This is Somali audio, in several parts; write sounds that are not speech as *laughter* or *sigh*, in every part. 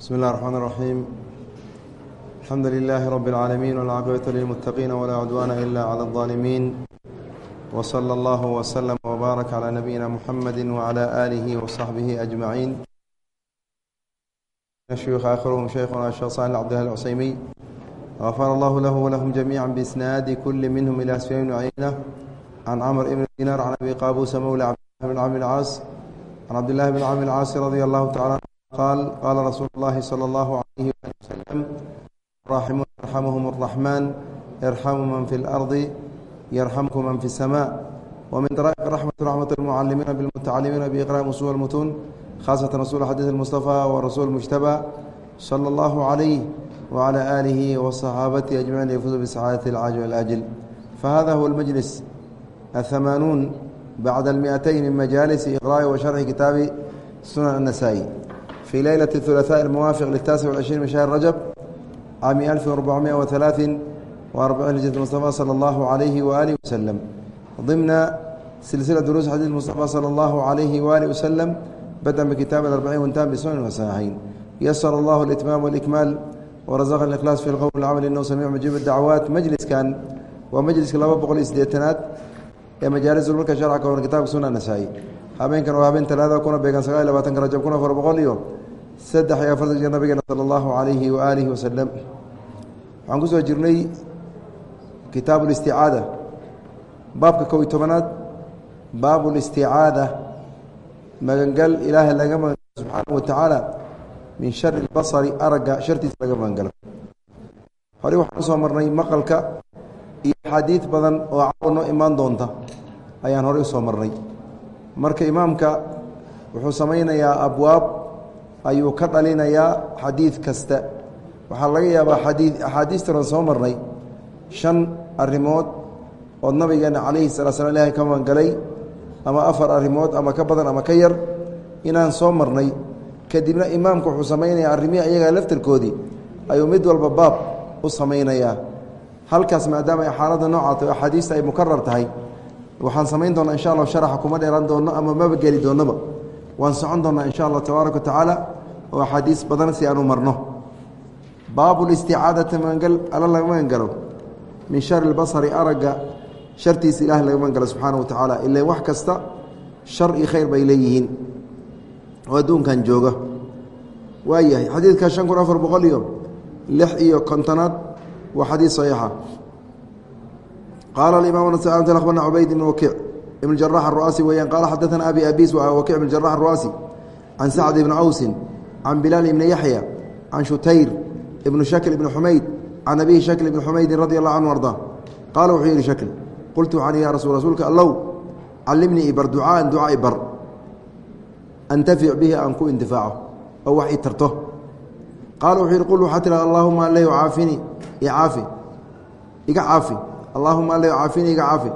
بسم الله الرحمن الرحيم الحمد لله رب العالمين والعاقبة للمتقين ولا عدوان إلا على الظالمين وصلى الله وسلم وبارك على نبينا محمد وعلى آله وصحبه أجمعين الشيوخ آخرهم شيخنا الشيخ صالح عبد الله العسيمي غفر الله له ولهم جميعا بإسناد كل منهم إلى سفيان بن عيينة عن عمرو بن دينار عن أبي قابوس مولى عبد الله بن عمرو العاص عن عبد الله بن عمرو العاص رضي الله تعالى عنه قال قال رسول الله صلى الله عليه وسلم راحمون يرحمهم الرحمن يرحم من في الأرض يرحمكم من في السماء ومن طرائق رحمة رحمة المعلمين بالمتعلمين بإقراء أصول المتون خاصة رسول حديث المصطفى ورسول المجتبى صلى الله عليه وعلى آله وصحابته أجمعين يفوزوا بسعادة العاجل والآجل فهذا هو المجلس الثمانون بعد المئتين من مجالس إقراء وشرح كتاب سنن النسائي في ليلة الثلاثاء الموافق للتاسع والعشرين من شهر رجب عام 1443 هجرة المصطفى صلى الله عليه وآله وسلم ضمن سلسلة دروس حديث المصطفى صلى الله عليه وآله وسلم بدأ بكتاب الأربعين وانتهى بسنن وصحيحين يسر الله الإتمام والإكمال ورزقنا الإخلاص في القول والعمل إنه سميع مجيب الدعوات مجلس كان ومجلس لaba boqol iyo sideetanaad ee majaalis ulmarka sharca ka hor kitaabka sunna nasaa-i habeenkan waa habeen talaada kuna beegan sagaal iyo labaatanka rajab kun afar boqol iyo saddex iyo afartan jir nabigeena sala allahu calayhi waaalihi wasalam waxaan ku soo jirnay kitaabu listicaada baabka kow iyo tobanaad. Baabu listicaada magangal ilaahay laga magangalo subxaanahu watacaala min shari lbasari aragga shartiisa laga magangalo horey waxaan u soo marnay maqalka iyo axaadiid badan oo caawa noo imaan doonta ayaan horey u soo marnay. Marka imaamka wuxuu samaynayaa abwaab ayuu ka dhalinayaa xadiid kasta. Waxaa laga yaabaa xadii axaadiistanan soo marnay shan arrimood oo nabigeena calayhi salaa slam ilahay ka magangalay ama afar arrimood ama ka badan ama ka yar inaan soo marnay. Kadibna imaamku wuxuu samaynayaa arrimihii ayagaa laftarkoodii ayuu mid walba baab u samaynayaa. Halkaas maadaama ay xaaladda noocaata axaadiista ay mukarar tahay waxaan samayn doonaa insha allah sharaxa kuma dheeraan doonno ama maba geli doonnaba waan socon doonnaa insha allah tabaaraka wa tacaala oo axaadiis badan si aanu marno. Baabu listicaadati magangal alla laga magangalo min shari lbasari aragga shartiisa ilahay laga magangalo subxaana wa tacaala. Ila wax kasta shar iyo khayr bay leeyihiin. Oo adduunkan jooga. Waayahay xadiidka shan kun afar boqol iyo lix iyo kontonaad waa xadiid صaxiixa qaala imam abarna cubayd ibn wakiic ibn jarax aru'aasi weyaan qaala xadaana abi abis wakic ibn jarax aru'aasi can sacd ibni cawsin can bilaal ibni yaxya can shutayr ibn shakl ibn xumayd can abihi shakl ibn xumaydin radi allahu canhu arda qaala wuxuu yihi shakl qultu waxaan ya rasul rasuulka allow callimnii ibar ducaaan ducaa ibar. Antafic bihi aan ku intifaaco oo wax i tarto. Qaala wuxuu yihi qul waxaa tiraa allahuma aleh caafini icaafi iga caafi. Caafi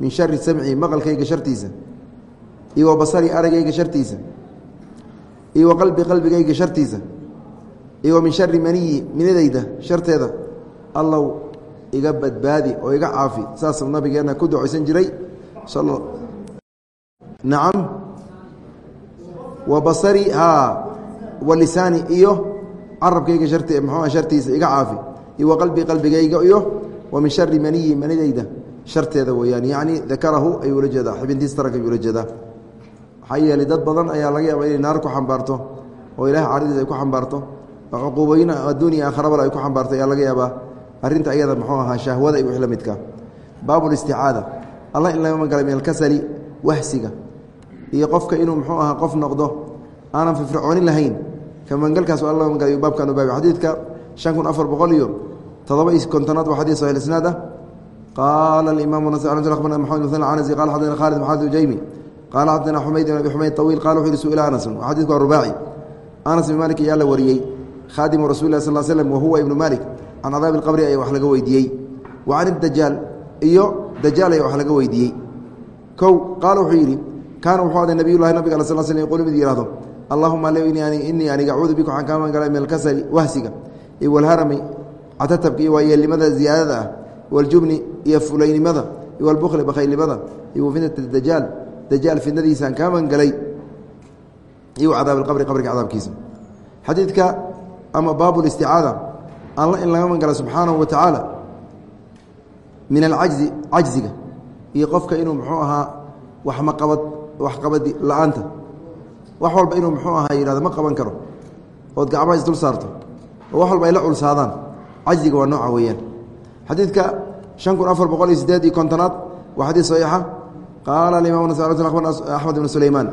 min shari samci maqalkayga shartiisa iyo wa basari aragayga shartiisa iyo wa qalbi qalbigayga shartiisa iyo min shari maniyi minidayda sharteeda allow iga badbaadi oo iga caafi. Saas nabigeenna ku ducaysan jiray nacam wa basari haa wa lisaani iyo carabkayga shart mxuu shartiisa iga caafi iyo wa qalbi qalbigayga iyo wa min shari maniyi manidayda sharteeda weyaan yacni dakarahu ayuu ula jeedaa xibintiis taranka ayuu ula jeedaa. Maxaa yeelay dad badan ayaa laga yaaba inay naar ku xambaarto oo ilaah caridiis ay ku xambaarto. Oo cuquubooyin adduuniya aakharabal ay ku xambaarto ayaa laga yaabaa. Arrinta ayada muxuu ahaa shahwada iyo wix la midka. Baabulisticaada allah in laga magala min alkasali wahsiga. Iyo qofka inuu muxuu ahaa qof noqdo aanan firfircoonin lahayn. Ka magangalkaas alla laga magalayo baabkan u baabi xadiidka shan kun afar boqol iyo todoba iyo kontonaad waa ah qaala alimaam akhbarna maxamed muthan canasi qala xadana khalid maxamed ujaymi qaala xadana xumayd ibn abi xumayd tawiil qala wuxu yihi su'ila anasun xadidku waa rubaaci anas ibn malik ayaa la wariyey khaadimu rasul lah sal slm wahuwa ibnu malik can cadaabi اlqabri ayaa wax laga weydiiyey wa can dajaal iyo dajaal ayaa wax laga weydiiyey kow qaala wuxuu yidhi kaana wuxuu aday nabiy llahi nabiga al sl sl qul mid yihahdo allahuma le inii aniga acuudu bika waxaan kaa magangalay min alkasali wahsiga iyo walharami catatabka iyo waayeelnimada ziyaadada ah waljubni iyo fulaynimada iyo walbukli bakhaylnimada iyo wafitnat dajaal dajaal fidnadiisaan kaa magangalay iyo cadaab alqabri qabriga cadaabkiisa xadiidka ama baabu listicaada alla in laga magala subxaanahu wa tacaala min alcajzi cajziga iyo qofka inuu muxuu ahaa waxmaqabad waxqabadi la'aanta. Wax walba inuu muxuu ahaa yihahdo ma qaban karo. Ood gacmaha isdul saarto. Oo wax walba ay la culsaadaan xadiidka شhan kun afar boqol iyo sideed iyo kontonaad waa xadiid صaxiixa qaala imam axmed ibn sulaymaan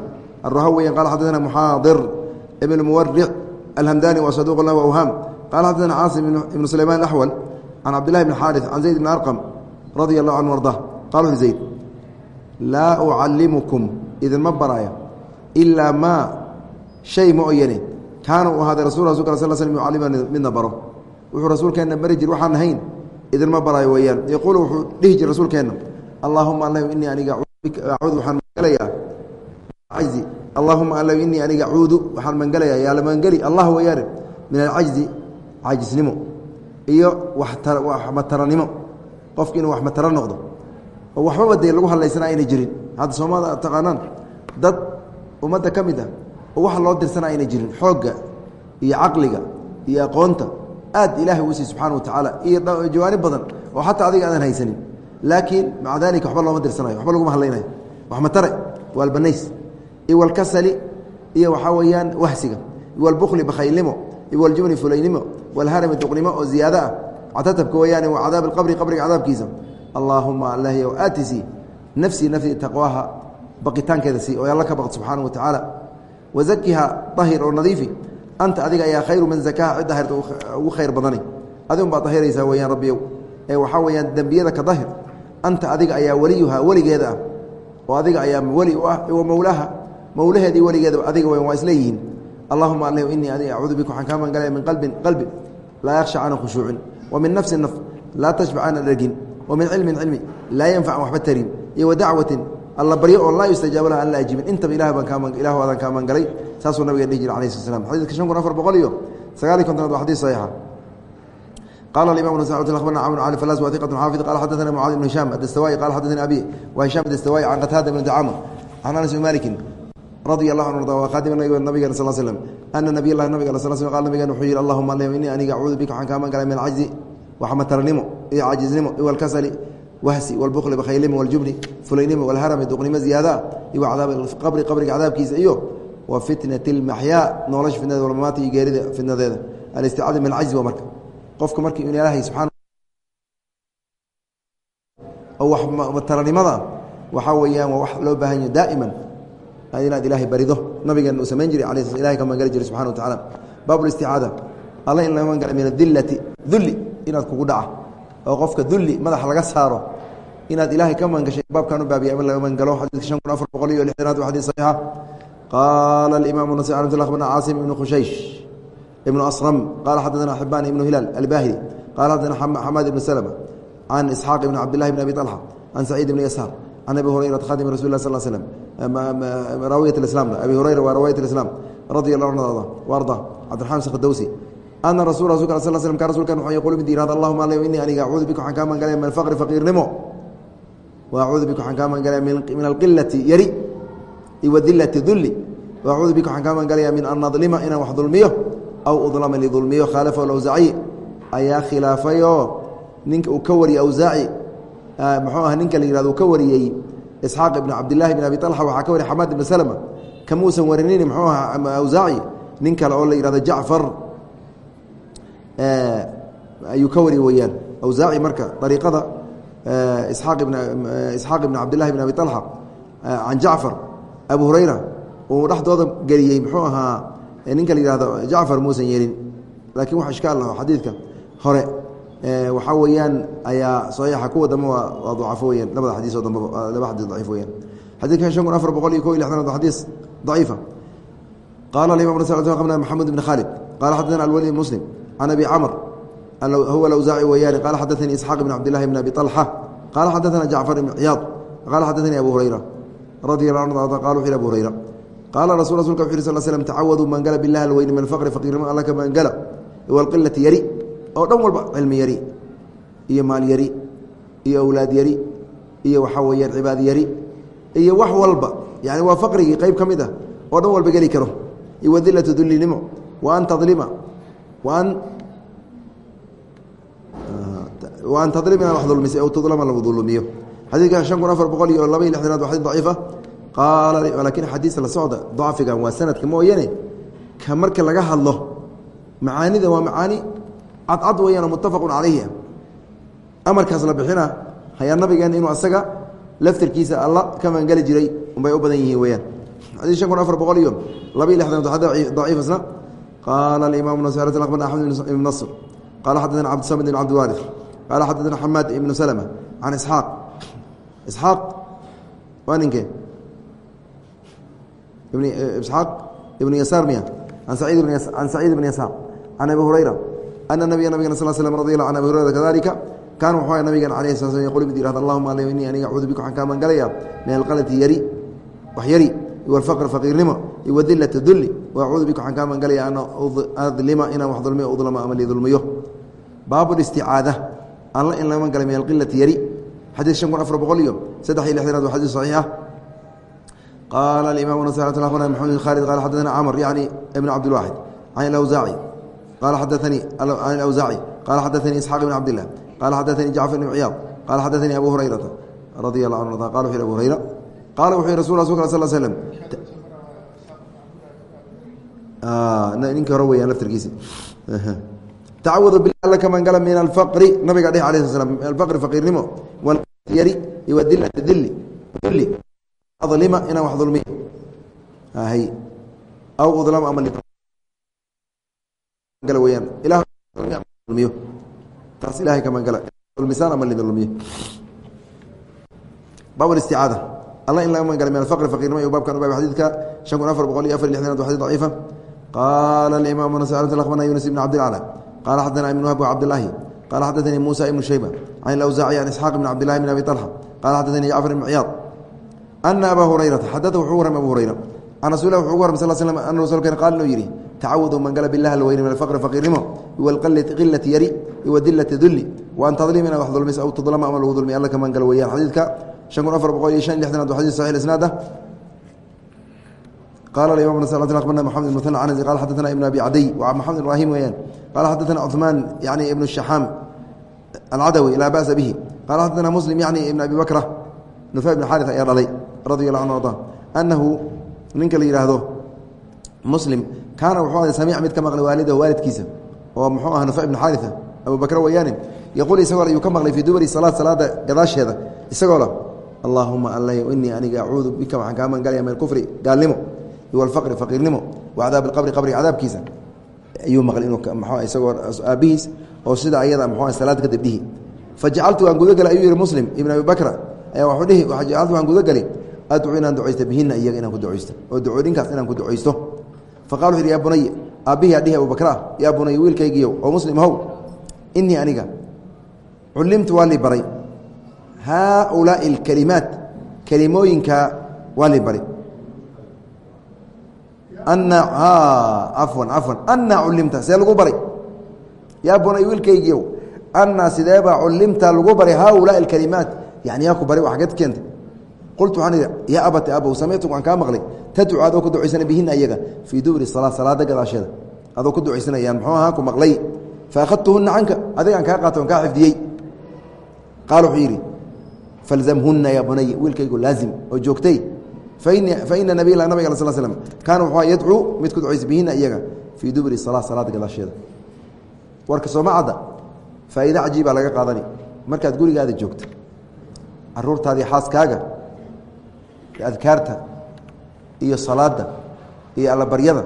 الرhw weya qala xadثna mxaadir ibn muwaric alhamdani wa saduq lah awham qala xadثna caasim ibn sulayman axwal can cabdillahi bn xaariث can zayd bn arqam radia الlahu canhu arda qala wuxu zayd laa ucalimukum idinma baraayo ilaa maa shay ma oyane kaana uu ahaaday rasul rasulka sal sl yucalimani midna baro wuxuu rasuulkeenna bari jir waxaan ahayn idinma baraayo weeyaan. Yaquulu wuxuu dhihi jir rasuulkeenna allaahuma alla inii aniga acuudu waxaan magalayaa cajzi allaahuma alla inii aniga acuudu waxaan mangelayaa yaa la mangeli allah weeyaane min alcajzi cajisnimo iyo waxmataranimo qofki inuu waxmataro noqdo. Oo waxbaba dee lagu hadlaysana ayna jirin. Hadda soomada taqaanaan dad ummadda ka mid ah oo waxa loo dirsana ayna jirin xoogga iyo caqliga iyo aqoonta aad ilaahay uu siy subxana wa tacaala iyo jawaanib badan oo xataa adiga aadan haysanin. Laakiin maca dalika waxba looma dirsanayo waxba laguma hadlaynayo. Waxmatare waa albanays iyo walkasali iyo waxaa weeyaan wahsiga iwalbukli bakhaylnimo iwaljubni fulaynimo walharami duqnimo oo ziyaado ah. Catatabka weeyaane wa cadaab alqabri qabriga cadaabkiisa. Allaahuma alahyow aatisi nafsii nafsii taqwaaha baqitaankeeda sii oo alla ka baqd subxaana wa tacaala wazakiha ahir oo nadiifi anta adiga ayaa khayru man zakaha cidda ahirta ugu khayr badani adigun baad dahiraysaa weyaan rabbiyow ee waxaa weyaan dembiyada ka dahir anta adiga ayaa weliyuha weligeeda ah oo adiga ayaa weli u ah wa mowlaha mowlaheedii weligeeda adiga weyan waa isleeyihiin allahuma alh inii adiga acuudu bika waxaan kaa magangalaya min qalbin qalbi laa yakhsha cana khushuucin wa min nafsin naf laa tashbac dhergin wa min cilmin cilmi laa yanfac an waxba tarin iyo wa dacwatin alla baryo oo laa yustajaaba laha an la ajibin. Intaba ilah baan kaa ilahu adaan kaa magangalay saasuu nabiga dhihi jira alayh slat slam xadidka shan kun afar boqol iyo sagaaliy kontonaad waa xadis saxiixa. Qala imam abarna camr ali falas wa iqat xaafid qala xadaثna mucaad ibn hisham adastawai qala xadaثna abi wa hisham adastawai can qataada bn dacama can anas bn maliki radia allahu an arda wa khaadim nabigeena sal slm ana nabiy lahi nabig sl sl qal nabigeena wuxuu yihi allahuma alh inii aniga acuudu bika waxaan kaa magangalay min alcajzi waxmatarnimo iyo cajiznimo iyo alkasali wahsi wاlbukli bakhaylimo waljubni fulaynimo walharami duqnimo ziyaada iyo cadaab qabri qabriga cadaabkiisa iyo wa fitnati اlmaxyaa nolosha fitnadeeda walmamaati iyo geerida fitnadeeda. Alisticaada min alcajzi waa marka. Qofka markii in ilaahay subxana oo waxmataranimada waxaa weeyaan waa wax loo baahan yaho daa'iman inaad ilaahay barido. Nabigeena uu samayn jiray ala ilahay ka magangeli jiray subxana wa tacala baab listicaada alla in laga magangala min adillati dulli inaad kugu dhaca oo qofka dulli madaxa laga saaro inaad ilaahay ka magangashay baabkan u baabiya in laga magangalo xadidka shan kun afar boqol iyo lixdanaad waa xadis saxiixa. Qaala alimaam nasi ramat bna caasim ibnu khushaysh ibnu asram. Qala xadadana xibaan ibnu hilaal albahili qala xadana xamaad ibnu slma can isxaaq ibn cabdillahi bn abi طalxa can saciid ibni yashaar can abi hurayraa khadim rasul lah sal slm raawiyat islam abi hurayra waa rawaayat islam radi allah anhu arda. Cabdiraxman sakhdowsi ana rasul rasulka sal slm ka rasulkan wuxuu yaqulu mid yihahda allahuma alay inii aniga acuudu bika waxaan kaa magangalaya min alfaqri faqiirnimo wa bika waxaan kaa magangalaya min alqilati yari iwadilati dulli wa bika waxaan kaa magangalaya min an nadlima inaan wax dulmiyo aw udlama lidulmiyo khaalafahu awsaaci ayaa khilaafayoo ninka uu ka wariyey awsaaci muxuu ah ninka la yihahdo uu ka wariyey isxaaq ibn cabdillahi bn abi طalxa waxaa ka wariy xamaad ibn slma kamuusan warinini muxuu aha awsaaci nin kale oo la yihahdo jacfar ayuu ka wari weyaan awsaaci marka ariiqada isxaaq ibn cabdillahi bn abi طalxa can jacfar abu hurayra uu dhexdooda geliyey muxuu ahaa ninka la yihahdo jacfar muusan yeelin. Laakiin wax ishkaal laho xadiidka hore waxaa weeyaan ayaa saxiixa kuwa dambe waa dacafo weyaan labada xadiis oo dambeba laba xadiis daciif weyaan xadidkan shan kun afar boqol iyo ko iyo lixdan xadiis daciifa. Qala imam qna maxamed bn khaalid qala xadana alwali muslim can abi camr huwa awsaaci weyaani qala xadaanii isxaaq bn cabdillahi bn abi طalxa qala xadaana jacfar ibn ciyaad qala xadaanii abu hurayra radi qala wuxu abu hurayra qaala rasul rasulka wuxu yh sl slm tacawaduu mangala bilah alweyni min alfaqri faqiirnimo alla ka mangala walqilati yari oo dhan walba cilmi yari iyo maal yari iyo awlaad yari iyo waxaa weyaan cibaad yari iyo wax walba yani waa faqrigii qeyb ka mid ah oo dhan walba geli karo iyo wadilatu dullinimo wa an tadlima waan waan tadrib inaa wax dulmisay aw tudlama lagu dulumiyo xadiidkan shan kun afar boqol iyo laba iyo lixdanaad waa xadid daciifa. Qaala laakiin xadiis la socda dacfigan waa sanadka mooyane ka marka laga hadlo macaanida waa macaani cadcad weeyaan muttafaqun calayhi. Amarkaas la bixina hayaa nabigeen inuu asaga laftirkiisa alla ka magangeli jiray unbay u badan yihiin weyaan xadiis shan kun afar boqol iyo laba iyo lixdanaad daciif nasr akhbarna axmed ibn nasr qaala xadadana cabdisamid ibn cabdiwaarif qaala xadadana xamaad ibnu salma can isxaaq isxaaq waa ninkee isxaaq ibnu yasaar miya an saciid can ibn yasaar can abi hurayra ana nabiya nabigana sal slm radi allah an abi hurayra kadalika kaana wuxuu nabigan alayh sala sl yqul mid yihahd allahuma al innii aniga acuudu bika waxaan kaa maangalayaa min alqalati yari wax yari wاlfqr faqiirnimo wadilata duli wacuudu bika waxaan kaa maangalaya an adlima inaan wax dulmiyo udlama ama lidulmiyo baabu isticaada alla in laga maangalay min alqilati yari. Xadiid shan kun afar boqol iyo saddex iyo lixdanaad waa xadiis saxiix ah. Qaala aimam akhbarna maxamed bin khalid qala xadana camr yani ibn cabdilwaxid can awsaaci qala xadaanii an awsaaci qala xadaanii isxaaq ibn cabdilah qala xadaanii jacfar ibn ciyaad. Qala xadaanii abu hurayrata radi anhu qala wuxu abu hurayra qaala wuxuu yih rasul rasulka sal slm ninkii hore weyaan laftirkiisi tacawadu bilah alla ka mangala min alfaqri nabiga dheh alah sl alfaqri faqiirnimo walyari wadilati dili duli adlima inaan wax dulmiyo hay aw udlama ama gala weyaan ilah dulmiyo taas ilahay ka mangala dulmisaan ama lidulmiyo baab isticaada alla in laga magala min alfqri faqirnimo iyo baabkan ubab xadidka shan kun afar boqol iyo afar lixdanaad waa xadid daciifa. Qaala alimaam akhbarna yunus ibn cabdilcla qala xadana ibn wahb cabdilaahi qala xadaanii muusa ibnu shayba. Can ilawsaaci an isxaaq ibn cabdilahi bn abi طalxa qala xadaanii jacfar ibn ciyaad ana aba hurayrata xadada wuxuu warram abu hurayra. Can rasul wuxu ugu warram sal slm ana rasulkeen qaal inuu yidhi tacawadu mangala bilah alweyne min alfqri faqirnimo iwalqilati yari iwadilati duli waan tadlim ina wax dulmis aw tudlama ama lagu dulmiy alla ka mangala weyaan xadiidka شhan kun afar boqol iyo شhan lixdanaad wa xadis صaحيح isnaad ah qala imam abarna mxamed bn mثنى canزي qala xadaثna ibn abi cadiy wa mxamed ibrahim weyaan qala xadaثna cثmaan yani ibn الشaxaam alcadawi laa ba'sa bihi qala xadaثna muslim yani ibn abi bakra nufay ibn xaariث ayaa dhalay radi اllah anhu arda anahu ninka la yidhaahdo muslim kaana wuxuu aday samiic mid ka maqlay waalidahu waalidkiisa oo muxuu aha nufay ibn xaariثa abu bakr weyaane yaquul isagoo ayuu ka maqlay fii duburi salaad salaada gadaasheeda isagoo la allahuma alla inii aniga acuudu bika waxaan kaa magangalaya min alkufri. Gaalnimo iyo alfaqri faqiirnimo wa cadaab alqabri qabriga cadaabkiisa ayuu maqlay inuu mxua isagoo aabbihiis oo sida ayada mxua salaad kadib dhihi fajacaltu waan gudagalay ayuu yihi muslim ibn abi bakra ayaa waxuu dhihi jacaltu waan gudagali adcu inaan ducaysto bihina iyaga inaan ku ducaysto oo ducooyinkaas inaan ku ducaysto. Faqala wuxu yhi ya bunaya aabbihii adhihi abu bakra yaa bunaya wiilkaygiiyow oo muslim ahow inii aniga culimtu waa lii baray haaulaai اkalimaat kelimooyinka waa li bari afwan afwan anaa culimta see lagu baray yaa bunay wiilkaygiiow anaa sideebaa culimta lagu baray haaulaai اkalimaat yani yaa ku bari agad keentay qultu waxaan idhi yaa abati abow samictu waan kaa maqlay tadcu adoo ku ducaysana bihina iyaga fii duburi salaa salaada gadaasheeda adoo ku ducaysanayaan muxuu ahaa ku maqlay faahadtuhuna canka adigaan kaa qaata on kaa xifdiyey qaal wuxuu yidhi falzamhuna ya bunay wiilkaygu laazim oo joogtay. Faina nabiy nabiga sl slm kaana wuxuu yadcuu mid ku ducaysa bihina iyaga fii duburi salaa salaada gadaasheeda. Warka sooma cadda? Cajiibaa laga qaadani. Markaad gurigaada joogto caruurtaadii xaaskaaga adkaarta iyo salaada iyo allabaryada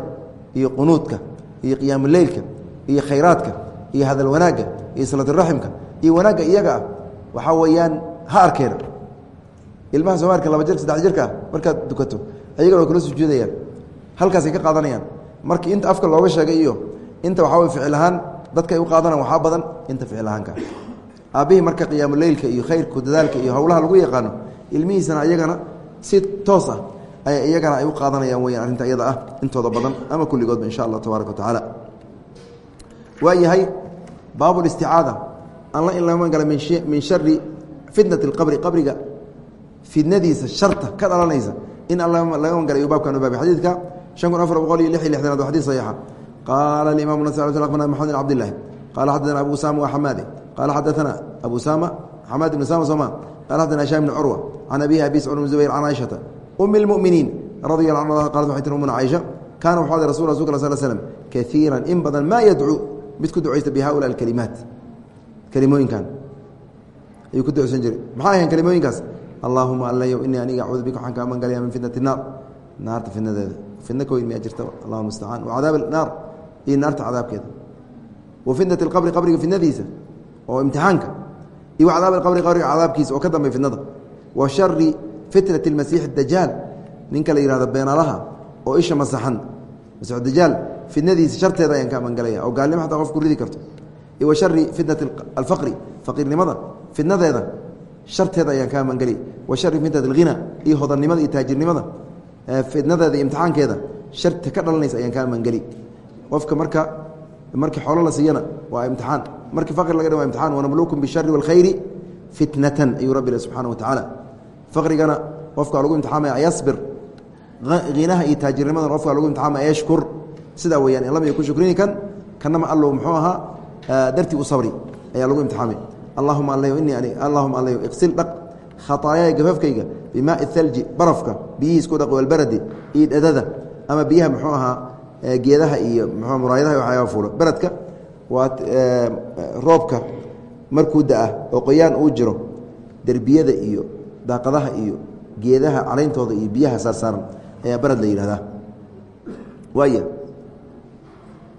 iyo qunuudka iyo qiyaamuleylka iyo khayraadka iyo hadal wanaagga iyo salaaturaximka iyo wanaagga iyaga ah waxaa weeyaan ha arkeena ilmaha soomaalika laba jir saddex jirka markaad dukato ayagana way kula sujuudayaan halkaasay ka qaadanayaan. Markii inta afka looga sheegay iyo inta waxaa way ficil ahaan dadka u qaadanan waxaa badan inta ficil ahaanka. Aabbihii marka qiyaamuleylka iyo khayrku dadaalka iyo howlaha lagu yaqaano ilmihiisana ayagana si toos ah ay iyagana ay u qaadanayaan weyaan arrinta iyada ah intooda badan ama kulligoodba insha allah tabaaraka wa waa yahay baabulisticaada alla in laga magala min shari fitnati اlqabri qabriga fidnadiisa sharta ka dhalanaysa in alla laga magala baabkan baab xadiidka shan kun afar boqol iyo lix iyo lixdanaad waa xadis saxiixa qaala imam bna mxamed bn cabdilahi qala xadana abu usama waxamaade qala xadaana abu usama xamaad ibn usama soma qala xadana hisham bn curwa can abihi abi scud bn zubayr can caiشhata um اlmuminiin radi a anha qalat waxay tir umuna caiشha kaana wuxuu rasul rasulk sl slm kaiira in badan maa yadcuu mid ku ducaysta bi haula اkalimaat kelimooyinkan ayuu ku ducsan jiray. Maxay ahayn kelimooyinkaas allahuma allayow inii aniga acuudu bika waxaan kaa magangalaya min fitnati naar. Naarta fitnadeeda. Fitna ka weyn miyaa jirta allahuma mustacaan wa naar iyo naarta cadaabkeeda. Wa fitnati alqabri qabriga fitnadiisa oo imtixaanka. Iyo wa alqabri qabriga cadaabkiisa oo ka dambay fitnada. Wa shari fitnati almasiixi dajaal ninka la yihahdo beenalaha oo isha masaxan. Masiix dajaal fitnadiisa sharteeda ayaan kaa magangalaya oo gaalnimo xataa qof ku ridi karto. Iyo wa shari fitnati alfaqri faqiirnimada fidnadeeda sharteeda ayaan kaa mangeli wa shari fitnat alghina iyo hodannimada iyo taajirnimada fidnadeeda iyo imtixaankeeda sharta ka dhalanaysa ayaan kaa mangeli qofka marka markii xoolo la siiyana waa imtixaan. Markii faqri laga dha wa imtixaan wanabluukum bishari wاlkhayri fitnatan ayuu rabbi subxaana wa tacaala faqrigana qofka lagu imtixaamaya yasbir hinaha iyo taajirnimadana qofka lagu imtixaamaya yashkur sidaa weyaan in lam yakun shukrini kan kanama allow muxuu ahaa dartii u sabri ayaa lagu imtixaamay allahuma al inii allahuma al iqsil dhaq khaطaayaaya gafafkayga bimaai thalji barafka biyihiis ku dhaq walbaradi iyo dhadada ama biyaha muxuu ahaa geedaha iyo mxu muraayadaha waxyaaba fuulo beradka waa roobka markuu da'a oo qoyaan uu jiro derbiyada iyo daaqadaha iyo geedaha caleyntooda iyo biyaha saarsaaran ayaa barad la yidhahdaa. Waaya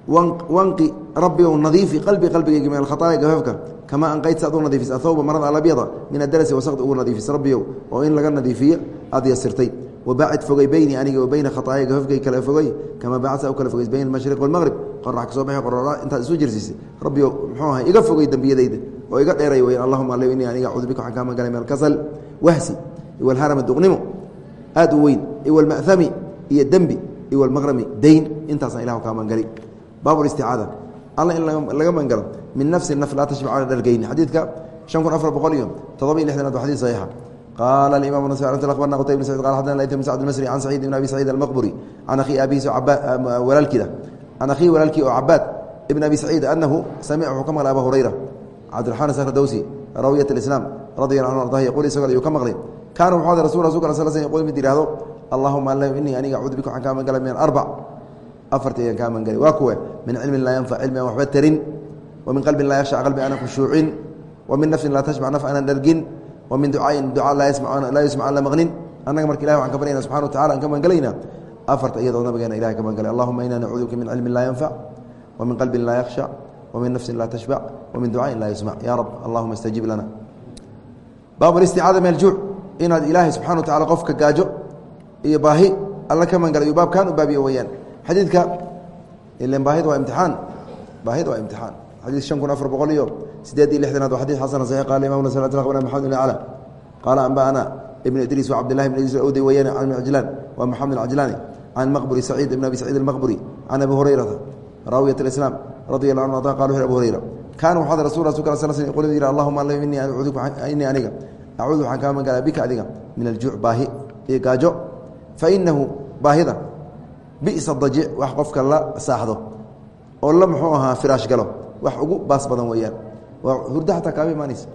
wanqi rabbi ou nadiifi qalbi qalbigayga min alkhaطaaya gafafka kamaa anqaydsa ad u nadiifis athawba marada alabyada min adarasi wasaqdi ugu nadiifis rabbiyow oo in laga nadiifiyo aad yasirtay wabacid fogey beyni aniga wa beyna khaطaaya gafafkay kala fogey kamaa bacadsa u kala fogeys bayna almashriq walmaqrib qorax ka soo baxay qorora intaad isu jirsiisay rabbiyow muxuu ahay iga fogey dembiyadayda oo iga dheeray weyan allahuma allow inii aniga acuudu bika waxaan kaa magalay min alkasal wahsi iwalharama duqnimo aad u weyn iwalma'hami iyo dembi iwalmaqrami dayn intaasaan ilahu kaa mangali baab isticaada alla in laga mangalo min nafsi naf laa tashbac aan dhargeyni xadiidka shan kun afar boqol iyo todoba iyo lixdanaad waa xadid saxiixa. Qaala aimam nas abarna qutayb bn sacid qala xadana layt bn sacd almasri can saciid ibn abi saciid almaqburi can akhii abihiis walaalkiida can akhihi walaalkii oo cabaad ibn abi saciid anahu samica wuxuu ka maqlay aba hurayra cabdiraxmaan sakrdowsi rawiyat alislaam radi anu ardah yaqul isagoo ayuu ka maqlay kaana ada rasul rasulka sal sl yqul mid yihahdo allahuma alla inii aniga acuudu bika waxaan kaa magala min alarbac afarti kaa magangalay waa kuwe min cilmin laa yanfac cilmi aan waxba tarin wa min qalbin laa yakhsha qalbi aanan khushuucin wa min nafsin laa tashbac naf aanan dhargin wa min ducaain ducaa laa yusmac aan la maqnin. Annaga marka ilahi waxaan ka baryayna subxana wa tacala aan ka magangalaynaa afarta iyadoo nabigeena ilahay ka magangalay allahuma inaa nacuudu bika min cilmin laa yanfac wa min qalbin laa yakhsha wa min nafsin laa tashbac wa min ducaain laa yusmac ya rab allahuma istajib lana. Baab alisticaada min aljuuc inaad ilaahay subxana wa tacala qofka gaajo iyo baahi alla ka magangalay baabkan u baabiyo weyaan xadiidka. Ilan baahida waa imtixaan. Baahida waa imtixaan. Xadiid shan kun afar boqol iyo sideed iyo lixdanaad waa xadid xasana saxiix qala imam nas akhbarna maxamed bn cala qaala anba'ana ibn idriis wa cabdillahi bn idriis awdi weyane can ibn cajlaan wa maxamed alcajlaani can maqburi saciid ibn abi saciid almaqburi can abi hurayrata raawiyat alislaam radi allah anhu ada qala wuxu abu hurayra kaana waxaad rasul rasulka sal sl qul yidhi allahuma alla inii aniga acuudu waxaan kaa magangalaa bika adiga min aljuuc baahi iyo gaajo fa inahu baahida bisa dajic wax qofka la saaxdo oo la muxuu ahaa firaash galo. Wax ugu baas badan weeyaan. Waa hurdo xataa kaama imaanaysa.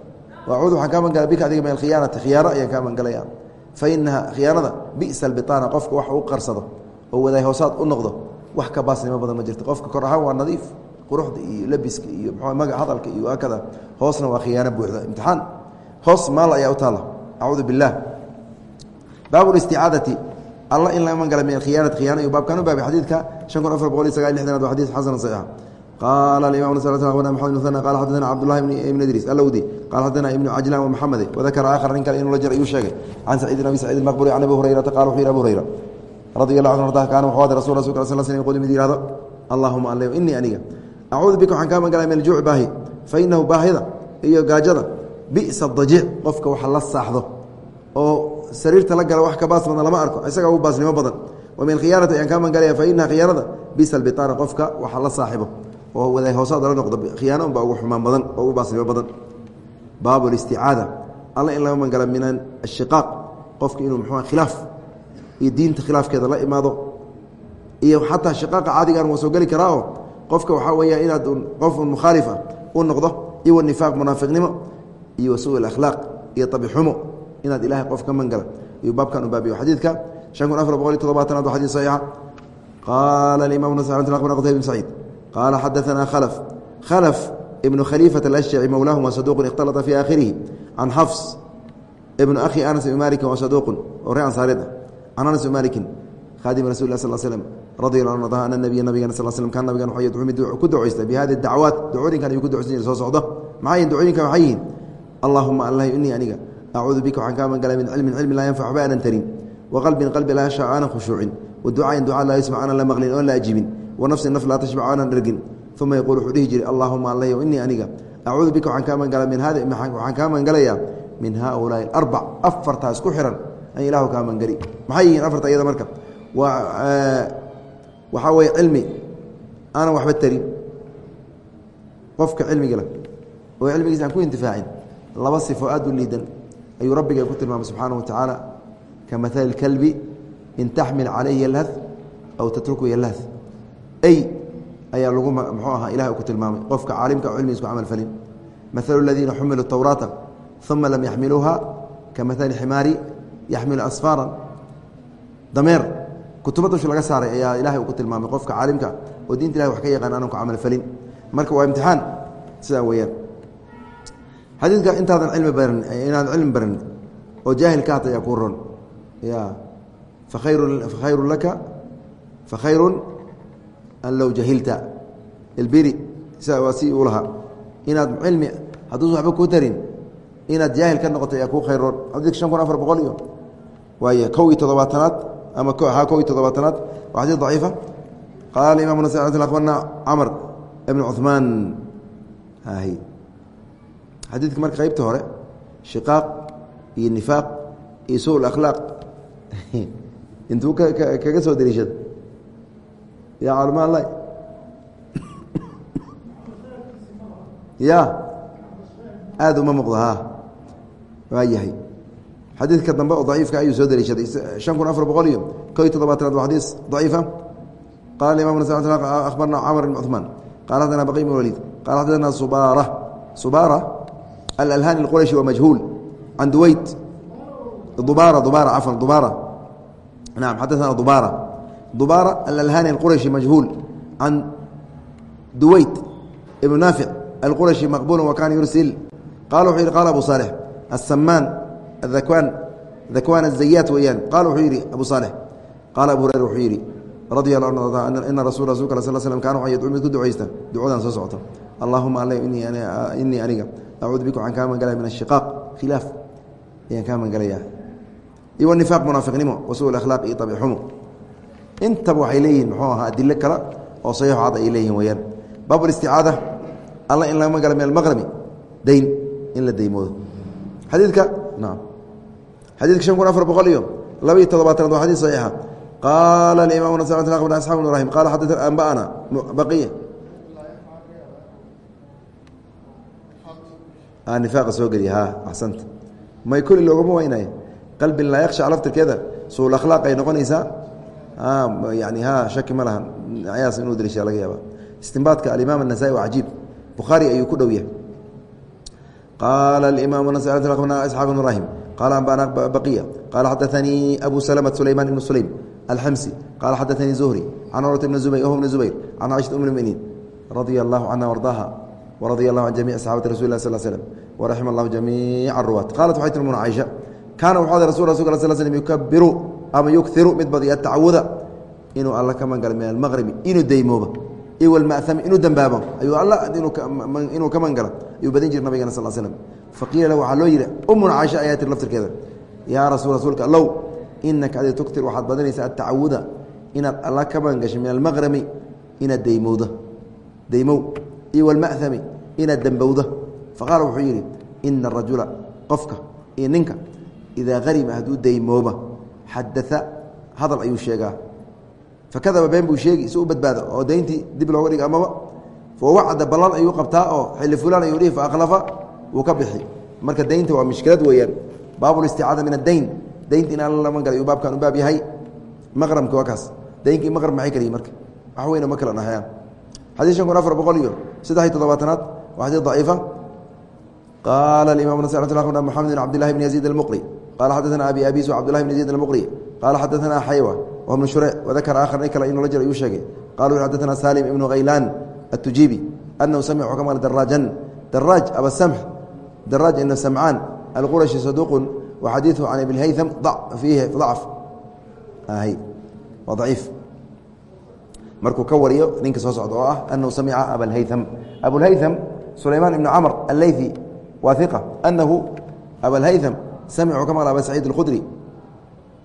Wacuud waxaan kaa mangala bika adiga min alkhiyaanati khiyaano ayaan kaa mangalaya fa inaha khiyaanada bisa albitaana qofka wax u qarsado oo wadaay hoosaad u noqdo wax ka baasnimo badan ma jirto. Qofka kor ahaan waa nadiif quruxda iyo labiska iyo mxu maga hadalka iyo hakada hoosna waa khiyaano buuxda. Imtixaan. Hoos maal ayaa u taalla. Acuudu biاllah baabu isticaadati alla in laga mangala min khiyaanati khiyana iyo baabkan u baabay xadiidka shan kun afar boqol iyo sagaal lixdanaad waa xadid xasan saxiixa qaala alimam nas akhbarna maxamed muhana qala xaddathana cabdullahi ibn idriis alawdi qala xaddathana ibnu cajlaan wa maxamede wadakara aakhar nin kale inuu la jir ayuu sheegay. Can saciid ibn abi saciid almaqburi can abi hurayrata qala wuxuu yihi abu hurayra radi allah anhu arda kaana wuxuu ada rasul rasulka sal slam yqul mid yihahdo allahuma alle inii aniga acuudu bika waxaan kaa magalaya min aljuuci baahi fa inahu baahida iyo gaajada bisa dajiic qofka waxa la saaxdo oo sariirta la gala wax ka baas badan lama arko isaga ugu baasnimo badan. Wa min ayaan kaa mangalaya fa inaha khiyaanada bisa albitaana qofka waxa la saaxibo oo wadaay hoosaad la noqdo khiyaano unbaa ugu xumaan badan oo ugu baasnimo badan. Baabu listicaada alla in laga mangala min ashiqaaq qofka inuu muxua khilaaf iyo diinta khilaafkeeda la imaado iyo xataa shiqaaqa caadigan waa soo geli karaao qofka waxaa weeya inaad qof mukhaalif ah u noqdo iyo wanifaaq munaafiqnimo iyo wasuء اakhlaaq iyo abixumo inaad ilahay qof ka mangala. Ayuu baabkan u baabiyo xadiidka an kun afar boqol iyo todobaatanaad ah. wa xadii saxiixa qaala imam qtay bn saciid qaala xadaanaa khalf khalf ibnu khaliifata alashjaci mowlaahum waa saduqun ikhtalata fii aakhirihi can xafs ibnu akhi anas ibn malikin waa saduuqun oo ree ansaareed ah. Can anas ibn malikin khadimi rasul lah sal slm radi a anhu ana nabiya nabigana sal slm kaan nabigan wuxuu ku ducaysta. Bi dacwaat dacooyinkan ayuu ku ducaysan jire soo socdo. Maxay yihiin dacooyinkan waxay yihiin? Allaahuma allah innii aniga acuudu bika waxaan kaa magangalay min cilmin cilmi laa yanfac waxba aanan tarin wa qalbin qalbi laa yashac aanan khushuucin wa ducaain ducaa laa yusmac aanan la maqlin oon la ajibin wa nafsin naf laa tashbac aanan dhergin uma yaquul wuxuu dhihi jiray allahuma allahy inii aniga acuudu bika waxaan kaa magangalay min hadi waxaan kaa magangalayaa min haaulaai arbac afartaa isku xiran an ilaahu kaa mangeli maxay yihiin afarta iyada marka waxaa weye cilmi aanan waxba tarin qofka cilmiga leh oo cilmigiisa aan ku intifaacin laba sifo aad u liidan ayuu rabbiga ku tilmaamay subxaana wa tacaala ka maali اkalbi in taxmil calayhi yalhad aw tatruku yalhad ay ayaa lagu mxuu ahaa ilahay ku tilmaamay qofka caalimka o cilmigiis ku camal falin. Maalu اladiina xumiluu towraata uma lam yaxmiluuha ka maali ximaari yaxmilu asfaara dameer kutuba dusha laga saaray ayaa ilahay ku tilmaamay qofka caalimka oo diinta ilahay wax ka yaqaan aanan ku camal falin. Marka waa imtixaan sidaa weeyaan xadiidka intaadan cilmi baran inaadan cilmi baran oo jaahil ka hata ayaa kuu ron. Ya fakhayru fakhayru laka fakhayrun an low jahilta. Ilbiri sidaa waa si uu lahaa. Inaad cilmi hadduusa waxba kuu tarin inaad jaahil ka noqoto ayaa kuu khayr roon. Xadiidka shan kun afar boqol iyo waay kow iyo toddobaatanaad ama ha kow iyo toddobaatanaad waa xadiid daciifa. Qaala imam nas abarna camr ibn cuثmaan xadiidka marka qaybta hore shiqaaq iyo nifaaq iyo su akhlaaq. *laughs* Intuu kaga soo dariishada ya calmaan la *coughs* ya aada uma muuqda ha waa yahay. Xadiidka dambe oo daciifka ayuu soo dariishaday. شhan kun afar boqol iyo ko iyo toddobaatanaad waa xadiis daciifa qala imam abarna camr bn cuثmaan qala xadana baqi bn waliid. Qala xadana subara subara alalhani اqurashi waa majhuul can duweyt dubara dubara cafan dubara naam xadaana dubara dubara alalhani اqurashi majhuul can duweyt ibn naafic alqurashi maqbul wa kana yursil qala wuxuu yihi qala abu salix aلsamaan aakwan dakwaan azayaat weeyaan qala wuxuu yidhi abu salix qaala abu hurayra wuxuu yidhi radi allah ina rasul rasulka al sl slm kaana waxaa yadcuu mid ku ducaysta ducadan soo socota allahuma alla inii aniga acuudu bika waxaan kaa magangalaya min ashiqaaq khilaaf ayaan kaa magangalayaa iyo nifaaq munaafiqnimo wa su akhlaaq iyo abixumo intaba waxay leeyihiin muxuu ahaa adilo kale oo saxiixo cad ay leeyihiin weyaan baab isticaada alla in laga magala min almaqrami dayn in la daymoodo xadiidka naam xadidka شhan kun afar boqol iyo laba iyo todobaatanaad waa xadis صaxiixa qaala imam asxab bn rahim qala xadana anba'ana baqiya Ah, nifaqa soo geliya. Ha axsanta. May koli loogama waynay qalbi laa yaksha laftirkeeda suul akhlaaq ay noqonaysaa. Ah, yani ha shaki ma lahan. Ayaas inuu daliisha laga yaaba istinbaadka alimaam anasai waa cajiib. Bukhaari ayuu ku dhow yahay. Qaala imaam nas isxaaq bn ibrahim qaala ambana baqiya. Qaala xadaanii abu salma sulayman ibn sulaym alxamsi qaala xadaanii zuhri. Can curwata bni zubayr bni zubayr. Can caishata um muminiin. Radia allahu canha ardaaha wradia allahu can jamic saxaabati rasul lah sl slm waraxima allahu jamiica aruwaat qalat waxay tir muna caiشha kaana wuxuu rasul rasulka sl slm yukabiru ama yukiru mid badiya atacawuda inuu alla ka mangalo min almaqribi inuu daymoobo iyo walma'ami inuu dembaabo ayuu alla inuu ka mangalo ayuu badin jira nabigana sal slm faqiila waxaa loo yidhi umuna caaisha ayaa tir laftirkeeda yaa rasul rasuulka allow inaka adi tuktir waxaad badanaysaa atacawuda inaad alla ka mangasho min almaqrami inaad daymowdo daymow iyo walma'ami inaad dembowdo faqaala wuxuu yidhi ina arajula qofka iyo ninka idaa harima hadduu daymooba xadaa hadal ayuu sheegaa. Fakadaba been buu sheegi si u badbaado oo dayntii dib looga dhigo amaba. Fawacda ballan ayuu qabtaa oo xilli fulaan ayuu dhihi faakhlafa wuu ka bixi. Marka daynta waa mushkilad weeyaan. Baabulisticaada min addayn daynta in alla lama galay uu baabkan u xadii shan kun afar boqol iyo saddex iyo toddobaatanaad waa xadii daciifa qaala imam nas mxamed bn cabdillahi bn yaziid almuqri qala xadaثna abi abis cbdullahi bn yaziid almuqri qaala xadaثna xaywa wa bnu shureyc wadakara akhar nin kale inuu la jiro ayuu sheegay qala wuxu xadaثna salim ibnu khaylaan التujibi أنhu samcu ka maql daraajan daraaj abasamx daraaj ibn samcaan alquraشhi saduq وxadiiثu can ibn haytham fiihi ضacf waa ضaciif markuu ka wariyo ninka soo socda oo ah anahu samica abalhayam abulhayam sulaymaan ibnu camr alleyfi waa iqa anahu abalhayam samicuu ka maqla aba saciid اlkhudri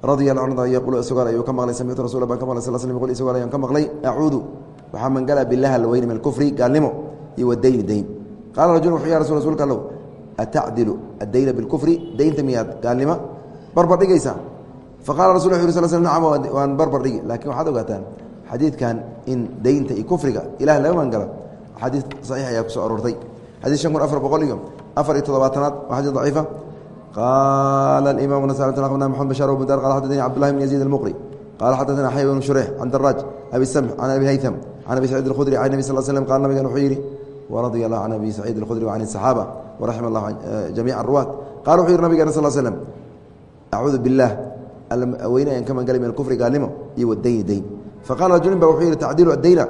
radi a an yaqul sagaal ayuu ka maqlay samictu rasul baan ka maqlay sal sl qul sagaal ayaan ka maqlay acuudu waxaa mangala bilah alweyni min alkufri gaalnimo iyo wadayni dayn qaala rajul wuxuu ya rasul rsulka allow atacdilu addayna bilkufri daynta miyaad gaalnimo? Barbar dhigaysaa. Faqala rasul wu sl sl nacam waan barbar dhigi laakiin waxaad ogaataan xadiidkan in daynta iyo kufriga ilah laga mangalo xadiid saxiix ayaa kusoo aroortay xadiid shan kun afar boqol iyo afar iyo toddobaatanaad waa xadiid daciifa qaala imam maxamed bashar bndar qala xadadani cabdullahi bn yaziid almuqri qala xadaثna xay bn shureyx can daraaj abi samx can abi haytham can abi saciid اkhudri can nebi sal slm qala nabigan wuxuu yidhi waradia allah can abi saciid اkhudri وcan الصaxaaba waraxima allah jamiica aruwaat qala wuxuu yihi nabigana sal slm acuudu biاllah weyne aan ka mangalay min alkufri gaalnimo iyo wadayni dayn faqala rajulin ba wuxuu yihi tacdilu adayna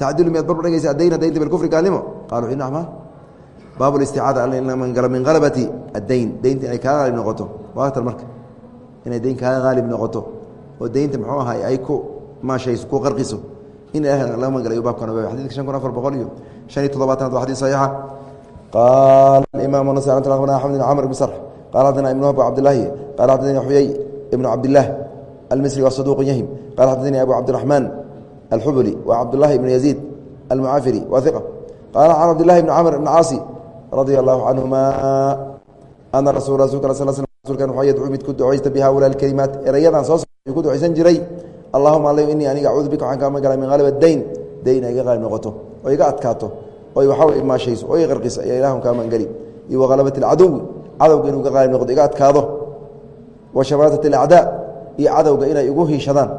tacdilu miyaad barbar dhigaysa adayna daynta bilkufri gaalnimo qala wuxu nacma baab اlisticaada alla min halabati addayn daynta inay kaaga haalib noqoto waatar marka inay dayn kaaga haalib noqoto oo daynta muxuu ahay ay ku maashayso ku qarqiso in laga mangalayo baabkan xadidka shan kun afar boqol iyo shan iyo toddobaatanaad waa xadis saxiixa qaala imaamu nas axmed bn camr ibn sarx qala xadana ibnu abu cabdillahi qala xadani xuyay ibnu cabdillaah almisri wa saduuq yahim qala xadani abu cabdiraxmaan alxubuli wa cabdullahi ibnu yaziid almucaafiri wa iqa qaala can cabdillahi bni camr ibni caasi radia allahu canhuma ana rasul rasulka sal sl rsulkan wuxuu yadcuu mid ku ducaysta bi haulaa alkelimaat erayadan soo ku ducaysan jiray allahuma al inii aniga acuudu bika waxaan kaa magala min halib dayn dayn ay iga qaalib noqoto oo iga adkaato oo waxaa maashayso oo i qarqiso ayaa ilahun kaa mangeli iyo wahalabati alcadowi cadowga inuu iga qaalib noqdo iga adkaado wa shamaatat alacdaa iyo cadowga inay igu hiishadaan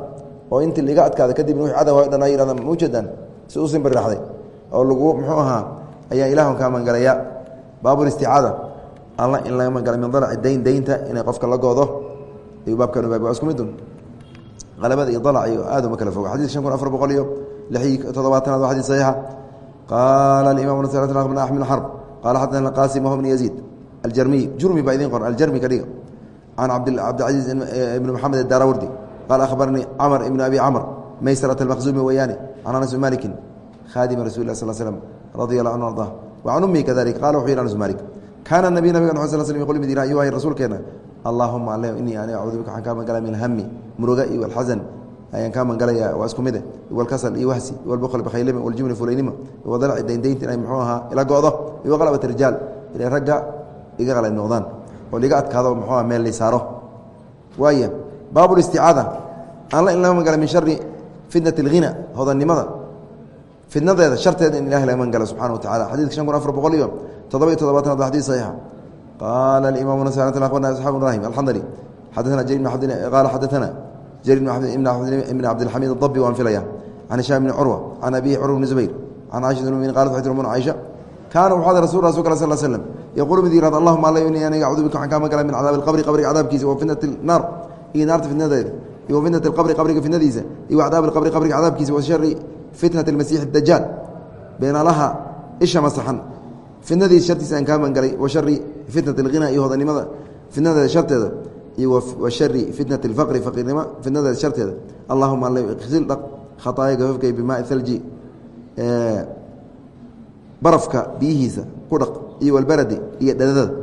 oo intii laiga adkaada kadibna wix cadow dhan ay yidhahdaan ma ujeedaan si u simbirraxday oo lagu muxuu ahaa ayaa ilahun kaa mangalaya. Baabulisticaada alla in laga mangala min dalaci dayn daynta inay qofka la goodo. Ayuu baabkan baab waa isku midun qalabada iyo dalac iyo aad uma kala fogo. Xadid shan kun afar boqol iyo lix iyo toddobaatanaad waa xadid saxiixa. Qaala alimaam bn axmed xarb qaala xadana qaasim whu bn yaziid aljarmiy jurmi baa idin qoran aljarmi ka dhiga can cabdilcaziiz ibni maxamed adarawardi qaala akhbaranii camr ibn abi camr maysarat almaqzuumi weyaane can anas bn malikin khadima rasul lah sal slm radia allah anhu arda wa can ummihi kadalik qala wuxuu yidhi anas malik kaana nabiy nabiga n sl sl qul mid ayuhay rasuulkeena allahuma ale inii ani acuudu bika waxaan kaa mangalaya min alhami muruga iyo alxasan ayaan kaa mangalaya waa isku mide walkasal iyo wahsi walbukl bakhaylima waljubni fulaynima wadalci dayndaynta inay muxuu ahaa ila go'do iyo waqalabat rijaal inay ragga iga qalay noqdaan oo liga adkaado muxuu aha meel lay saaro waaya baabu listicaada alla in laga mangala min shari fitnat alghina hodannimada fidnadeeda sharteeda in ilahi laga mangalo subxana wa tacala xadidka shan kun afar boqol iyo toddoba iyo toddobaatanaad waa xadid saxiixa. Qaala imam nas abarna isxaaq ibrahim alxandali xadaana qaala xadaana jari ibn cabdilxamiid adabi waan filaya can hishaam bni curwa can abihi curwa bni zubayr can caaisha muminin qalat waxay tir umuna caaisha kaana wuxuu ada rasul rasulka sal slm yaquulu mid yihahd allahuma alla ini aniga acuudu bika waxaan kaa magala min cadaabi alqabri qabriga cadaabkiisa wa fitnati naar iyo naarta fitnadeeda iyo wa fitnati alqabri qabriga fitnadiisa iyo cadaabi alqabri qabriga cadaabkiisa wa shari fitnati almasiixi dajaal beenaalaha isha masaxan fitnadiis shartiisa aan kaa mangalay wa shari fitnat alghina iyo hodanimada fitnadeeda sharteeda iyo wa shari fitnati alfaqri faqiirnimo fitnadeeda sharteeda allahuma alla isil dhaq khataaya gafafkay bimaai thalji barafka biyihiisa ku dhaq iyo walbaradi iyo dhadadada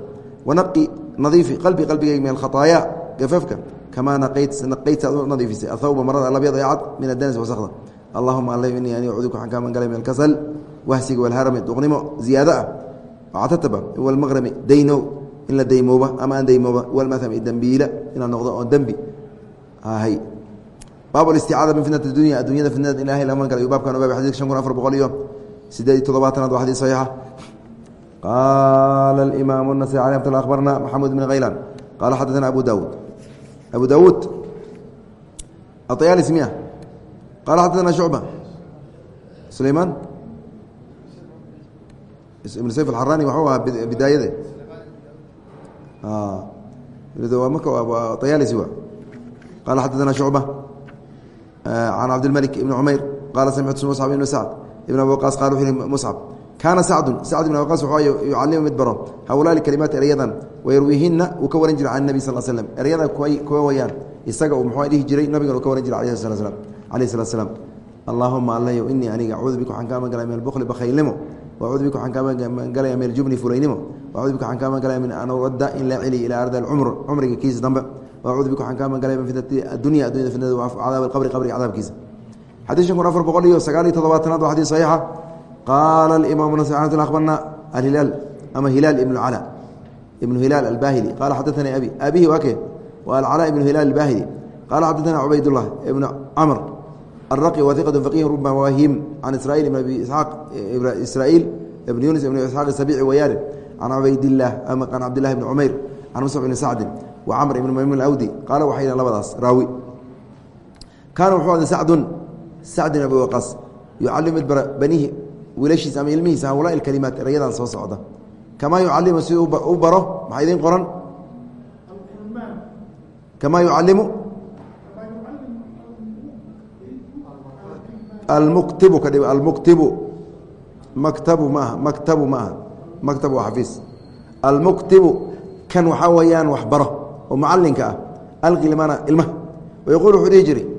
wanaqi nadiifi qalbi qalbigayga min alkhataaya gafafka. Kamaa naqayt naqaytsaad u nadiifisay. Athawba marada alabyad ee cad min adanis wasakda allahuma alla inii ani acuuduka waxaan kaa mangalay min alkasal wahsiga walharami duqnimo ziyaado ah. Catataba walmaqrami daynow. In la daymooba ama aan daymooba. Walmathami dembiila inaan noqdo oon dembi hay baab alisticaada min fitnat dunya. Addunyada fitnada ilahay laga mangalay baabkan ogaabay xadidka shan kun afar boqol iyo sideed iyo todobaatanaad waa xadiis saxiixa. Qaala alimaam anasai alay amat abarna maxamed bn khaylan qaala xadaana abu daawuud abu daawuud ayaalismi ah qaala xadaana shucba sulaymaan ibn sayf alxarani waxuu ahaa bidaayade ah, markayaalisi wa qaala xadaana shucba can ah, cabdilmalik ibni cumayr qaala samictu sab ibn sacd ibn abi waqaas qala wuxuu yihi muscab kaana sacdu sacd ibn waqaas wuxuu yucalimu mid baro hawlaali kalimaat erayadan wayarwiihinna uu ka waran jiray can nebi sal slm eryadan kuwa wayaan isaga uu muxuu dhihi jiray nabigan uu ka waran jiray alayh sala slam allaahuma allayo inii aniga acuudu bika waxaan kaa magalaya min albukli bakhaylnimo wacuudu bika waxaan kaa magalaya min aljubni fulaynimo wacuudu bika waxaan kaa magalaya min an uradda in la celiy ilaa ardi alcumr cumriga kiisa dambe wacuudu bika waxaan kaa magalaya min fitnati addunya addunyada fitnada cadaab alqabri qabriga cadaabkiisa xadiis kun afar boqol iyo sagaal iyo todobaatanaad waa xadii saxiixa. Qaala imaamu nas abarna ahilaal ama hilaal ibnu cala ibnu hilaal albahili qaala xadaanii abi. Abihi waa kee? Waa alcalaa ibnu hilaal albahili qaala xadaana cubaydullah ibnu camr araqi waa iqatu faqiih ruba waahim can israiil ibn abi isaaq israiil ibn yunis ibn isxaaq isabici wayaane can cubaydillaah ama can cabdillahi bni cumayr can musab ibni sacdin wa camr ibn maymn awdi qaala waxayna labadaas. Raawi. Kaana wuxuu ada sacdun sacd abi waqaas yucalimu banihi wiilashiisa ama ilmihiisa hawlaa ilkalimaat erayadan soo socda. Kamaa yucalimu si u baro maxaa idiin qoran? Kamaa yucalimu almuktibu ka dhib almuktibu. Maktabu maaha maktabu ma aha. Waa xafiis. Almuktibu kan waxaa weeyaan wax oo mucalinka ah. Alqi ilmana ilmaha wayaquul wuxuu dhihi jiray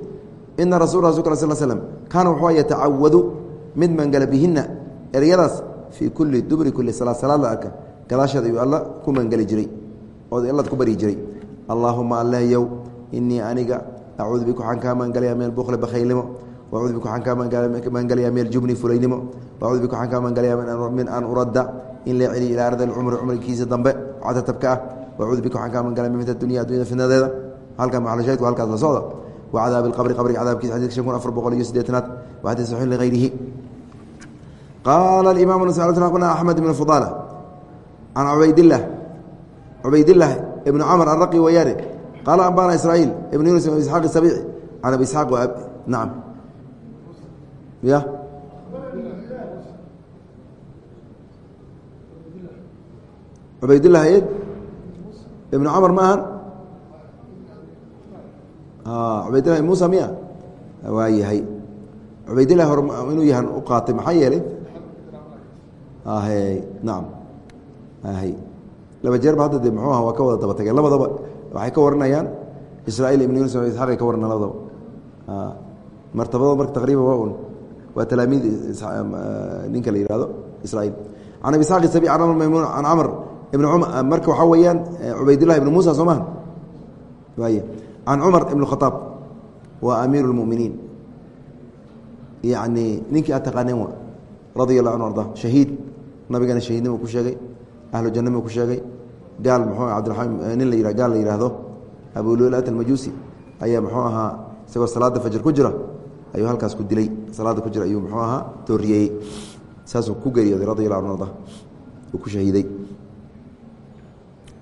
ina rasul rasulka sl slm kaana wuxuu yatacawadu mid mangala bihina eryadaas fii kulli dubri kulli salaad salaad la arka gadaasheeda ayuu alla ku mangeli jiray oo allad ku baryi jiray allaahuma allahyow inii aniga acuudu bika waxaan kaa maangalaya min albukli bakhaylnimo wacuudu bika waxaan kaa maangalaya min aljubni fulaynimo wacuudu bika waxaan kaa maangalaya min an uradda in la celiyo ilaa ardi alcumri cumrigiisa dambe catatabka ah wacuudu bika waxaan kaa maangalaya min dunya addunyada fitnadeeda halkan macalshahidku halkaas la socda wa cadaabi alqabri qabriga cadaabkiisa xadidka shan kun afar boqol iyo siddeetanaad wa xadiis saxiix ligayrihi qaala alimaam nasna axmed ibn fudala can cubaydilah cubaydilah ibnu camr araqi wayaane qaala ambana israa'iil ibn yunus ibn isxaaq isabici can abi isxaaq nacam ya cubaydilah ed ibnu camr ma ahan cubaydilah musa miya? Waa yahay. Cubaydilah hor inuu yahan u qaatay maxaa yeelay? Nacam laba jeerba hadda de muxuu aha waa ka wada daba tageen labadaba waxay ka waranayaan israail ibn yunus isxaaqay ka warana labadaba. Martabadooda marka taqriiban waa un waa talaamiid ninka la yihahdo israail can abi isxaaq sabi amr maymuun can camr ibn marka waxaa weeyaan cubaydillahi ibn muusa soo maha waay can cumar ibn khaaab waa amiiru اlmuminiin yani ninkii aad taqaaneen wa radia allah anu arda shahiid nabigana shahiidnimo ku sheegay ahlu jannamo ku sheegay gaal muxuu cabdiramaan nin la gaal la yihahdo abululat almajuusi ayaa muxuu ahaa isagoo salaada fajr ku jira ayuu halkaas ku dilay salaada ku jira ayuu muxuu ahaa tooriyeeyey saasuu ku geeriyooday radi allah anu arda uu ku shahiiday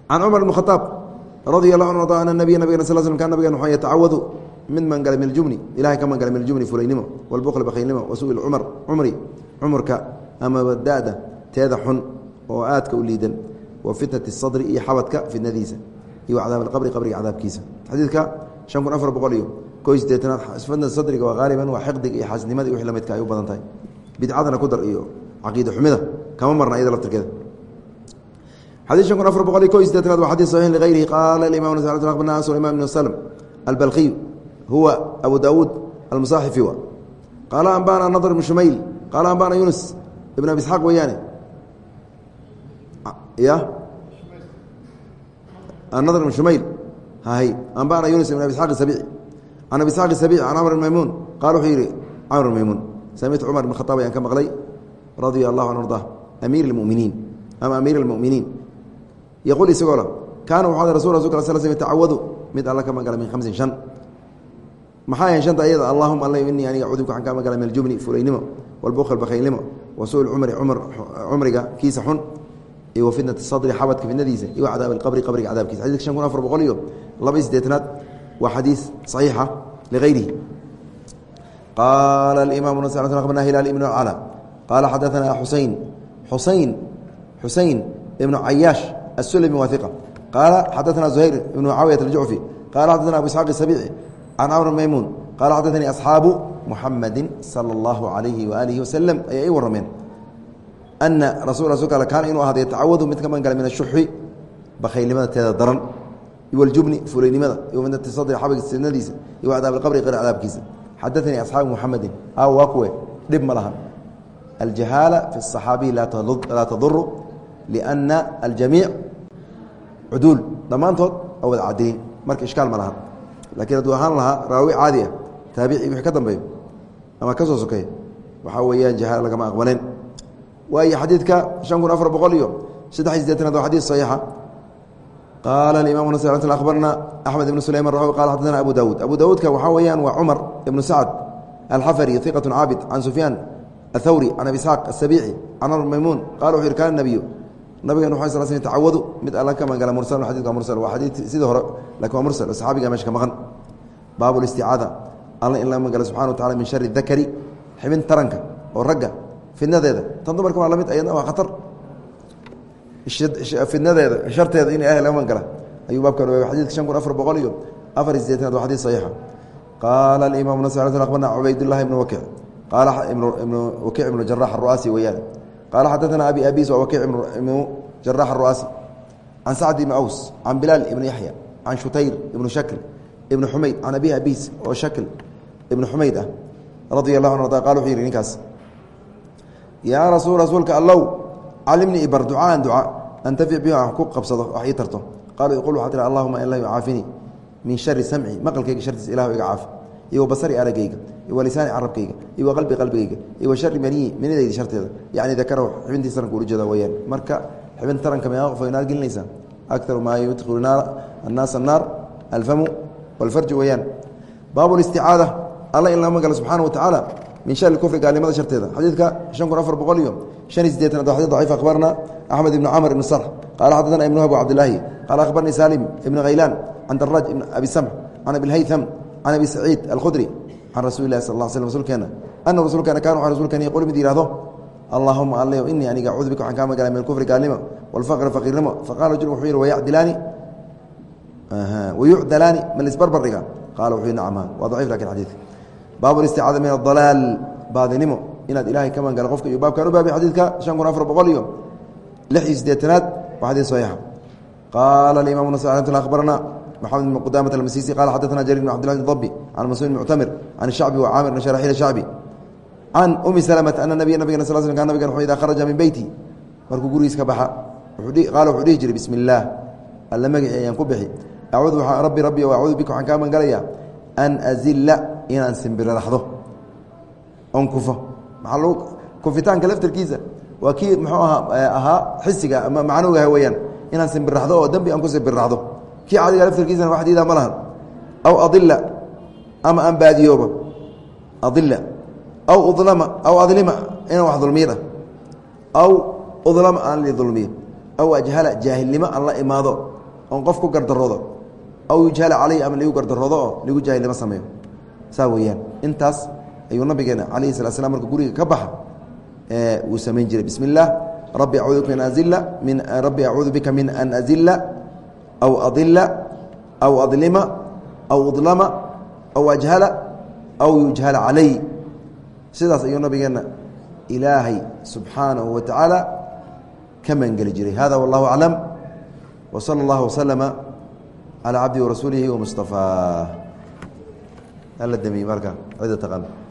can cumar ibn khaaab radia allah anu arda ana nabiya nabigana sal slm kan nabigan wuxuu yatacawadu mid mangala min aljubni ilahay ka mangala min aljubni fulaynimo walbukli bakhaylnimo wasuui cumar cumri cumurka amaba da-da teeda xun oo aadka u liidan wa fitnati sadri iyo xabadka fitnadiisa iyo cadaab alqabri qabriga cadaabkiisa. Xadiidka shan kun afar boqol iyo ko sideetanaad fitnat sadriga waa haaliban waa xiqdiga iyo xaasnimada iyo wix lamidka ay u badan tahay. Bidcadana xadii shan kun afar boqol iyo ko iyo sideetanaad waa xadii saxiix ligayrihi qaala imam bna sulayman bn slm albalkiy huwa abu daawuud almusaaxifi wa qaala ambana nadr ibn shumayl qaala ambana yunus ibn abi isxaaq weeyaane ya nadr ibn shumayl hay ambana yunus ibn abi isxaq isabici can abi isxaq isabici can camr maymuun qaala wuxuu yihi camr maymuun samictu cumar ibn khataab ayaan ka maqlay radia allahu an arda amiir اlmuminiin ama amiir اlmuminiin yaquul isagoo la kaana wuxuu rasul rasulka sl sl tacawadu mid alla ka magala min hamsin shan maxaa yahay shanta ayada allahuma alla inii aniga cudubka waxaan kaa magala min aljubni fulaynimo walbukl bakhaylnimo wa suu cumri cumriga kiisa xun wa fitnat sadri xabadka fitnadiisa iyo cadaab alqabri qabriga cadaabkiisa xadidka shan kun afar boqol iyo laba iyo siddeetanaad waa xadiis saxiixa ligayrihi qaala imaam bna hilaal ibn cala qaala xadaanaa xusein xusein xusein ibnu cayaash asulami waa iqa qaala xadaanaa zuhayr ibnu mucaawiyat aljucfi qala xadana abu isxaaq isabici can camr maymuun qaala xadaanii asxaabu muxamadi sala allahu alayhi waaalihi wasalam ayay ii warrameen ana rasul rasulka al kaana inuu ahada yatacawadu mid ka magangala min ashuxi bakhaylnimada teeda daran iwaljubni fulaynimada iyo midati sadri xabig sinadiisa iyo cadaab alqabri qir cadaabkiisa xadaanii asxaabu muxamedin a waa kuwe dhib ma laha aljahaala fi الصaxaabiyi laa taduru liأna aljamiic cuduul dhammaantood oo wada cadiliin marka ishkaal ma laha lakiin hadduu ahaan lahaa raawi caadi ah taabici wixii ka dambeeyo ama ka soo sokeeya waxaa weeyaan jahaala lagama aqbaleen waayo xadiidka شhan kun afar boqol iyo saddex iy sideetanaad waa xadiid صaxiixa qaala imam nas abarna axmed ibn sulayman qala xadana abu dawuud abu dawuudka waxaa weeyaan waa cumar ibnu sacd alxafari iqat caabid can sufyaan athawri can abi isxaaq asabici can amr maymuun qala wuxu yhi kana nabiyu nabigan wa sl tacawadu mid alla ka magala mursal xadidka mursal waa xadii sidii hore laakiin waa mursal. Saxaabiga meesha ka maqan. Baabu listicaada alla in laga magala subxana wa tacala min shari dakari xibin taranka oo ragga fidnadeeda tan dumarka waa la mid ayadna waa khatar. Fidnadeeda sharteeda in ilahay laga magala. Ayuu baabkan xadidka shan kun afar boqol iyo afar iyo sideetanaad waa xadid saxiixa. Qaala alimam nas aqbarna cubaydullahi ibnu wakic qaala ibnu wakic ibnu jarax aru'aasi weeyaan qala xadaana abi abis waa wakiic ibnu jarax aru'aasi can sacd ibni aws can bilaal ibni yaxya can shutayr ibnu shakl ibnu xumayd can abi abis oo shakl ibnu xumayd ah radia allahu an qala wuxuu yihi ninkaas yaa rasul rasuulka allow calimnii ibar ducaan duca antafic bihi aan ku qabsado wax ii tarto qala qul waxaa tihi allahuma in la yucaafinii min shari samci maqalkayga shartiis ilah iga caafi iyo basari aragayga iyo lisaani carabkayga iyo qalbi qalbigayga iyo shari maniyi minidayda sharteeda. Yacni dakarahu xibintii taranka ula jeeda weyaan marka xibin taranka meeqa qof inaad gelinaysaa akaru maa yudkilu naara annaasa annaar alfamu walfarju weyaan baabu listicaada alla in laga magalo subxaana wa tacaala min shari kufri gaalnimada sharteeda. Xadiidka shan kun afar boqol iyo shan iyo sideetanaad waa xadid daciif akhbarna axmed ibnu camr ibn sarx qaala xadadana ibnu abu cabdilaahi qaala akhbarnii salim ibn khaylaan can daraaj ibn abi samx can abi lhaytham can abi saciid alkhudri can rasuuli lahi sal sl rsulkeena ana rasuulkeena kana wa rsulkeena yqul mid yihahdo allahuma al inii aniga acuudu bika waxaan kaa magala min alkufri gaalnimo walfaqri faqiirnimo faqala rajul wuxuu yihi wayacdilaani wayucdalaani ma lisbarbar dhiga qala wuxuu yihi nacma waa daciif laakiin xadiidka baabu listicaada min adalaal baadinimo inaad ilaahay ka magala qofka iyo baabkan u baabay xadiidka shan kun afar boqol iyo lix iyo sideetanaad waa xadiid saxiixa qaala imam nas akhbarana maxamed ibn qudaamat almasisi qala xadaana jarir bn abdillah bn dabi can masud muctamir can shacbi wa caamir bn sharaxiil shacbi can umi salmt ana nabiya nabigana sal sl ka nabigan wuxuu idaa kharaja min beyti markuu gurigiis ka baxa qaala wuxuu dhihi jiray bismi illaah alla magacii ayaan ku bixi acuudu waaa rabbi rabbi o acuudu bika waxaan kaa mangalayaa an azilla inaan simbiriraxdo on kufo maaa lag kufitaanka laftarkiisa waa kii muxuu ahaa ahaa xisiga ama macnowgaha weyaan inaan simbirraxdo oo dembi aan ku simbirraxdo kii cadiga laftarkiisana wax diidaa ma lahan. Aw adila ama aan baadiyooba. Adila aw udlama aw adlima inaan wax dulmiyad ah. Aw udlama aan li dulmiyo aw ajhala jaahilnimo aan la imaado. Oon qof ku gardaroodo aw yujhala caley ama ligu gardaroodo oo ligu jaahilnimo sameeyo. Saa weeyaan. Intaas ayuu nabigeena calayhi salat slam marka guriga ka baxa wuu samayn jiray. Bismi اllaah rabbi acuudu bika min azila min rabbi acuudu bika min an azila aw adila aw adlima aw udlama aw ajhala aw yujhala calay sidaas ayuu nabigeena ilaahay subxaanahu wa tacaala ka mangeli jiray hada wallahu aclam wa sala اllahu waslama calaa cabdihi warasuulihi wamustafaa ala damiy marka cida taqaan